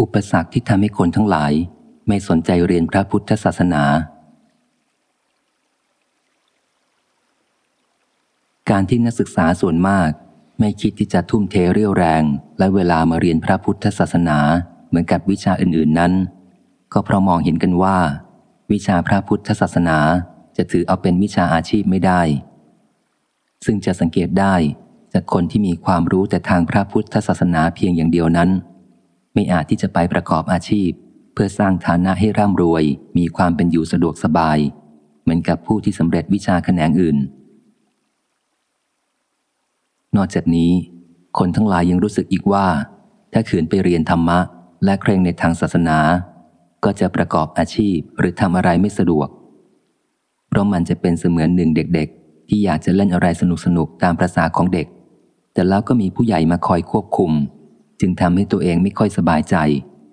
อุปสรรคที่ทำให้คนทั้งหลาย ไม่สนใจเรียนพระพุทธศาสนา การที่นักศึกษาส่วนมาก ไม่คิดที่จะทุ่มเทเรี่ยวแรง และเวลามาเรียนพระพุทธศาสนาเหมือนกับวิชาอื่น ๆนั้น ก็เพราะมองเห็นกันว่า วิชาพระพุทธศาสนาจะถือเอาเป็นวิชาอาชีพไม่ได้ ซึ่งจะสังเกตได้จากคนที่มีความรู้แต่ทางพระพุทธศาสนาเพียงอย่างเดียวนั้น ไม่อาจที่จะไปประกอบอาชีพ เพื่อสร้างฐานะให้ร่ำรวย มีความเป็นอยู่สะดวกสบาย เหมือนกับผู้ที่สำเร็จวิชาแขนงอื่น นอกจากนี้ คนทั้งหลายยังรู้สึกอีกว่า ถ้าขืนไปเรียนธรรมะ และเคร่งในทางศาสนา ก็จะประกอบอาชีพหรือทำอะไรไม่สะดวก เพราะมันจะเป็นเสมือนหนึ่งเด็ก ๆ ที่อยากจะเล่นอะไรสนุกๆตามประษาของเด็ก แต่แล้วก็มีผู้ใหญ่มาคอยควบคุม จึงทำให้ตัวเองไม่ค่อยสบายใจ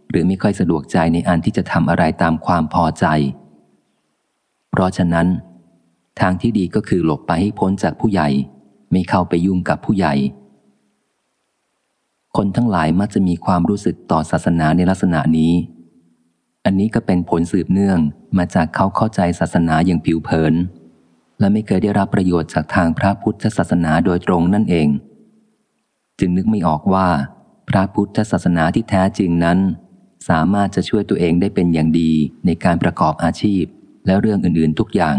หรือไม่ค่อยสะดวกใจในอันที่จะทำอะไรตามความพอใจ เพราะฉะนั้น ทางที่ดีก็คือหลบไปให้พ้นจากผู้ใหญ่ ไม่เข้าไปยุ่งกับผู้ใหญ่ คนทั้งหลายมักจะมีความรู้สึกต่อศาสนาในลักษณะนี้ อันนี้ก็เป็นผลสืบเนื่องมาจากเขาเข้าใจศาสนาอย่างผิวเผิน และไม่เคยได้รับประโยชน์จากทางพระพุทธศาสนาโดยตรงนั่นเอง จึงนึกไม่ออกว่า พระพุทธศาสนาที่แท้จริงนั้น สามารถจะช่วยตัวเองได้เป็นอย่างดีในการประกอบอาชีพ และเรื่องอื่นๆทุกอย่าง